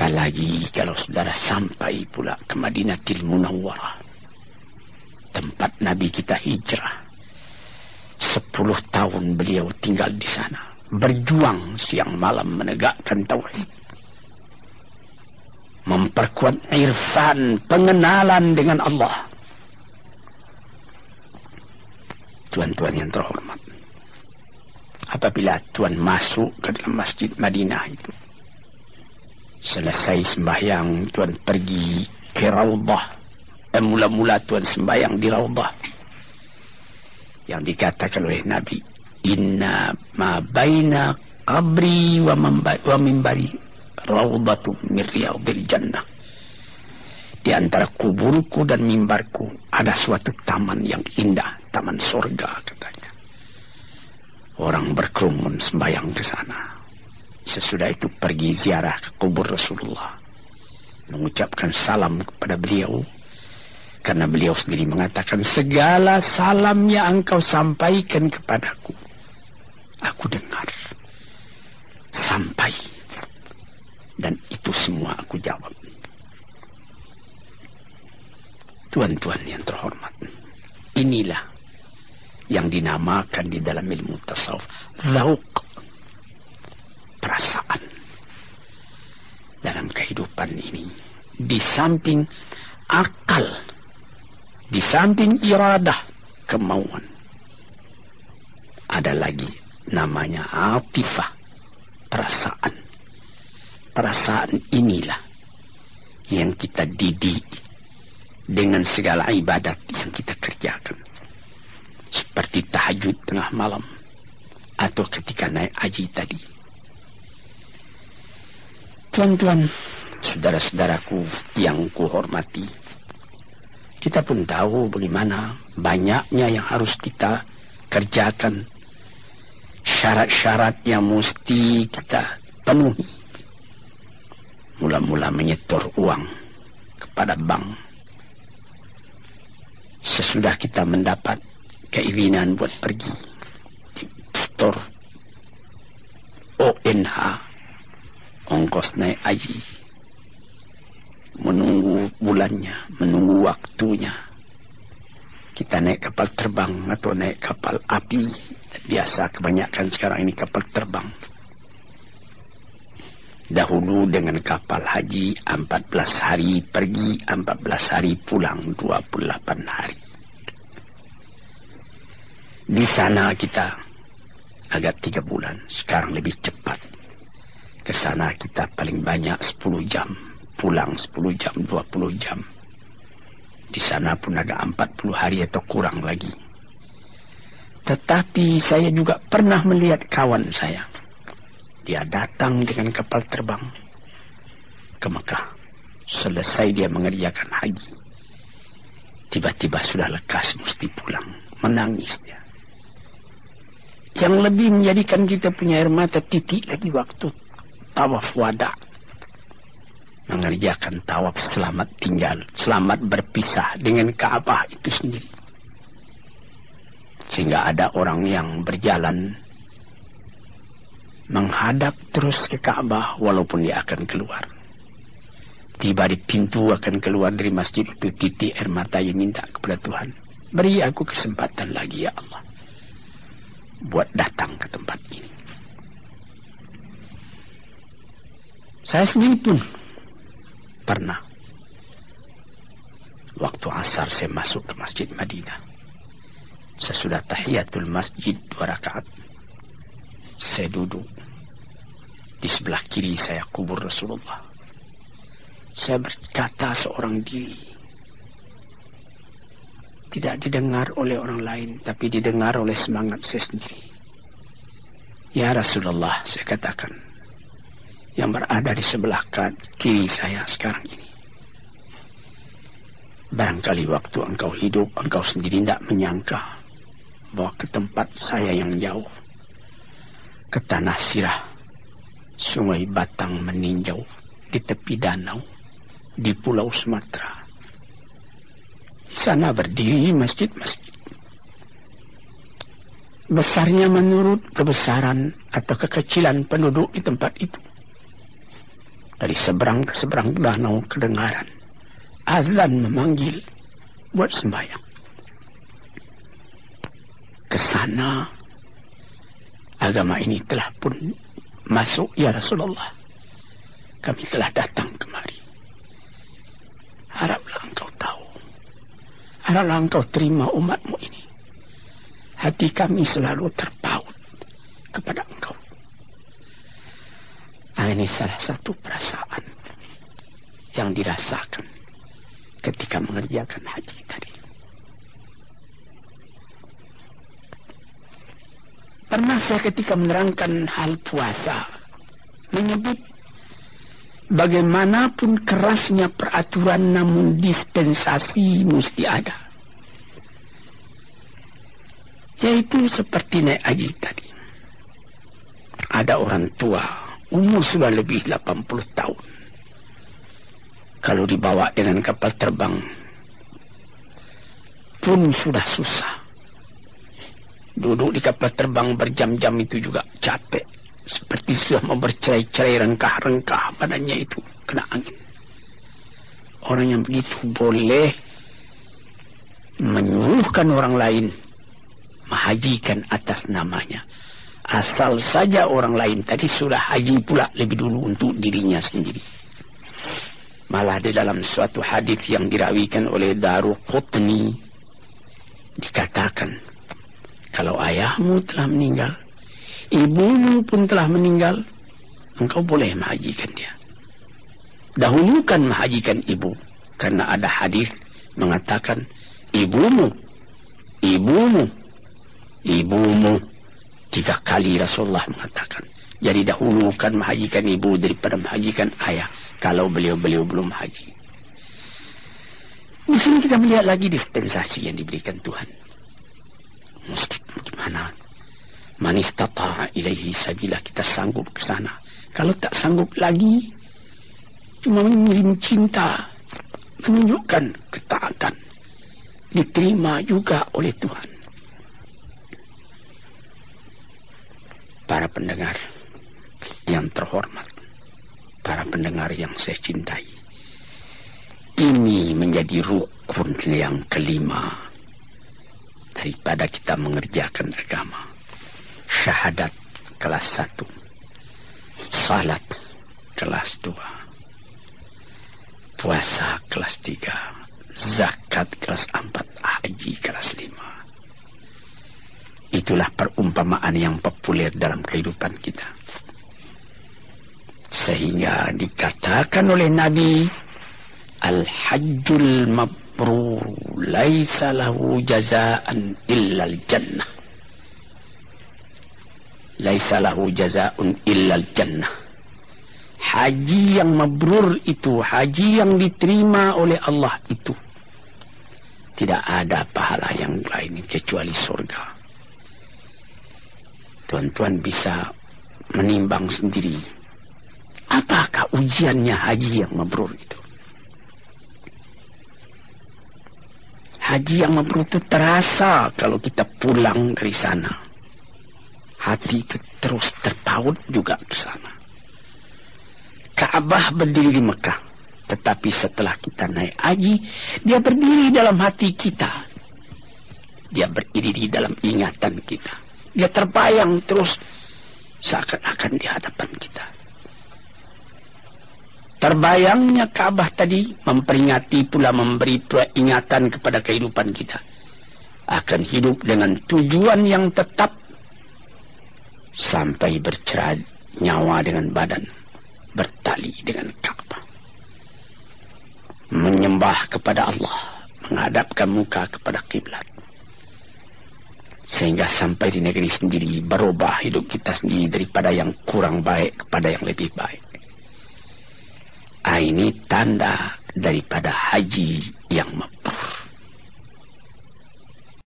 Apalagi kalau saudara sampai pula ke Madinatil Munawwarah. Tempat Nabi kita hijrah. Sepuluh tahun beliau tinggal di sana. Berjuang siang malam menegakkan tauhid. Memperkuat irfan pengenalan dengan Allah. Tuan-tuan yang terhormat. Apabila tuan masuk ke dalam masjid Madinah itu. Selesai sembahyang tuan pergi ke Raudah. Dan mula-mula tuan sembahyang di Raudah. Yang dikatakan oleh Nabi. Inna ma baina qabri wa, wa mimbari. Raudatu min riyadil jannah. Di antara kuburku dan mimbarku ada suatu taman yang indah, taman surga katanya. Orang berkerumun sembahyang ke sana. Sesudah itu pergi ziarah ke kubur Rasulullah. Mengucapkan salam kepada beliau. Karena beliau sendiri mengatakan segala salam yang engkau sampaikan kepadaku. Aku dengar. Sampai. Dan itu semua aku jawab. Tuan-tuan yang terhormat. Inilah yang dinamakan di dalam ilmu tasawuf. Lauk. Perasaan. Dalam kehidupan ini. Di samping akal. Di samping iradah. Kemauan. Ada lagi namanya atifah. Perasaan. Perasaan inilah yang kita didik dengan segala ibadat yang kita kerjakan. Seperti tahajud tengah malam atau ketika naik haji tadi. Tuan-tuan, saudara-saudaraku yang kuhormati, kita pun tahu bagaimana banyaknya yang harus kita kerjakan. Syarat-syarat yang mesti kita penuhi. Mula-mula menyetor uang kepada bank sesudah kita mendapat keinginan buat pergi di store ONH ongkos naik haji menunggu bulannya menunggu waktunya. Kita naik kapal terbang atau naik kapal api. Biasa kebanyakan sekarang ini kapal terbang. Dahulu dengan kapal haji 14 hari pergi 14 hari pulang 28 hari. Di sana kita agak 3 bulan. Sekarang lebih cepat. Ke sana kita paling banyak 10 jam pulang 10 jam 20 jam di sana pun ada 40 hari atau kurang lagi tetapi saya juga pernah melihat kawan saya dia datang dengan kapal terbang ke Mekah. Selesai dia mengerjakan haji. Tiba-tiba sudah lekas mesti pulang. Menangis dia. Yang lebih menjadikan kita punya air mata titik lagi waktu tawaf wada. Mengerjakan tawaf selamat tinggal. Selamat berpisah dengan Kaabah itu sendiri. Sehingga ada orang yang berjalan menghadap terus ke Ka'bah walaupun dia akan keluar. Tiba di pintu akan keluar dari masjid itu titik air mata yang minta kepada Tuhan. Beri aku kesempatan lagi ya Allah. Buat datang ke tempat ini. Saya sendiri pun pernah. Waktu asar saya masuk ke masjid Madinah. Sesudah tahiyatul masjid dua rakaat. Saya duduk di sebelah kiri saya kubur Rasulullah. Saya berkata seorang diri. Tidak didengar oleh orang lain, tapi didengar oleh semangat saya sendiri. Ya Rasulullah, saya katakan. Yang berada di sebelah kiri saya sekarang ini. Barangkali waktu engkau hidup, engkau sendiri tidak menyangka bahwa ke tempat saya yang jauh, ke tanah sirah, Sungai Batang meninjau di tepi danau di Pulau Sumatera. Di sana berdiri masjid-masjid. Besarnya menurut kebesaran atau kekecilan penduduk di tempat itu. Dari seberang ke seberang danau kedengaran. Azan memanggil buat sembahyang. Ke sana agama ini telah pun masuk ya Rasulullah. Kami telah datang kemari. Haraplah engkau tahu. Haraplah engkau terima umatmu ini. Hati kami selalu terpaut kepada engkau. Nah, ini salah satu perasaan yang dirasakan ketika mengerjakan haji tadi. Pernah saya ketika menerangkan hal puasa menyebut bagaimanapun kerasnya peraturan namun dispensasi mesti ada. Yaitu seperti naik haji tadi. Ada orang tua umur sudah lebih 80 tahun. Kalau dibawa dengan kapal terbang pun sudah susah. Duduk di kapal terbang berjam-jam itu juga capek. Seperti sudah mempercerai-cerai rengkah-rengkah badannya itu kena angin. Orang yang begitu boleh menyuruhkan orang lain menghajikan atas namanya asal saja orang lain tadi sudah haji pula lebih dulu untuk dirinya sendiri. Malah di dalam suatu hadis yang dirawikan oleh Daru Qutni dikatakan kalau ayahmu telah meninggal, ibumu pun telah meninggal, engkau boleh menghajikan dia. Dahulukan menghajikan ibu karena ada hadis mengatakan ibumu, ibumu, ibumu Tiga kali Rasulullah mengatakan. Jadi dahulukan menghajikan ibu daripada menghajikan ayah. Kalau beliau-beliau belum haji. Mungkin kita melihat lagi dispensasi yang diberikan Tuhan. Mesti gimana? Manis tata ilahi sabila kita sanggup ke sana. Kalau tak sanggup lagi, cuma mengirim cinta, menunjukkan ketaatan, diterima juga oleh Tuhan. Para pendengar yang terhormat, para pendengar yang saya cintai. Ini menjadi rukun yang kelima daripada kita mengerjakan agama. Syahadat kelas satu, salat kelas dua, puasa kelas tiga, zakat kelas empat, haji kelas lima. Itulah perumpamaan yang populer dalam kehidupan kita. Sehingga dikatakan oleh Nabi, Al-Hajjul Mabrur laisa lahu jazaan illa al-jannah. Laisa lahu jazaun illa al-jannah. Haji yang mabrur itu, haji yang diterima oleh Allah itu. Tidak ada pahala yang lain kecuali surga tuan-tuan bisa menimbang sendiri apakah ujiannya haji yang mabrur itu? Haji yang mabrur itu terasa kalau kita pulang dari sana. Hati itu terus terpaut juga ke sana. Ka'bah berdiri di Mekah tetapi setelah kita naik haji dia berdiri dalam hati kita. Dia berdiri di dalam ingatan kita dia terbayang terus seakan-akan di hadapan kita. Terbayangnya Ka'bah tadi memperingati pula memberi peringatan kepada kehidupan kita. Akan hidup dengan tujuan yang tetap sampai bercerai nyawa dengan badan bertali dengan Ka'bah. Menyembah kepada Allah, menghadapkan muka kepada kiblat sehingga sampai di negeri sendiri berubah hidup kita sendiri daripada yang kurang baik kepada yang lebih baik. Ah, ini tanda daripada haji yang mabrur.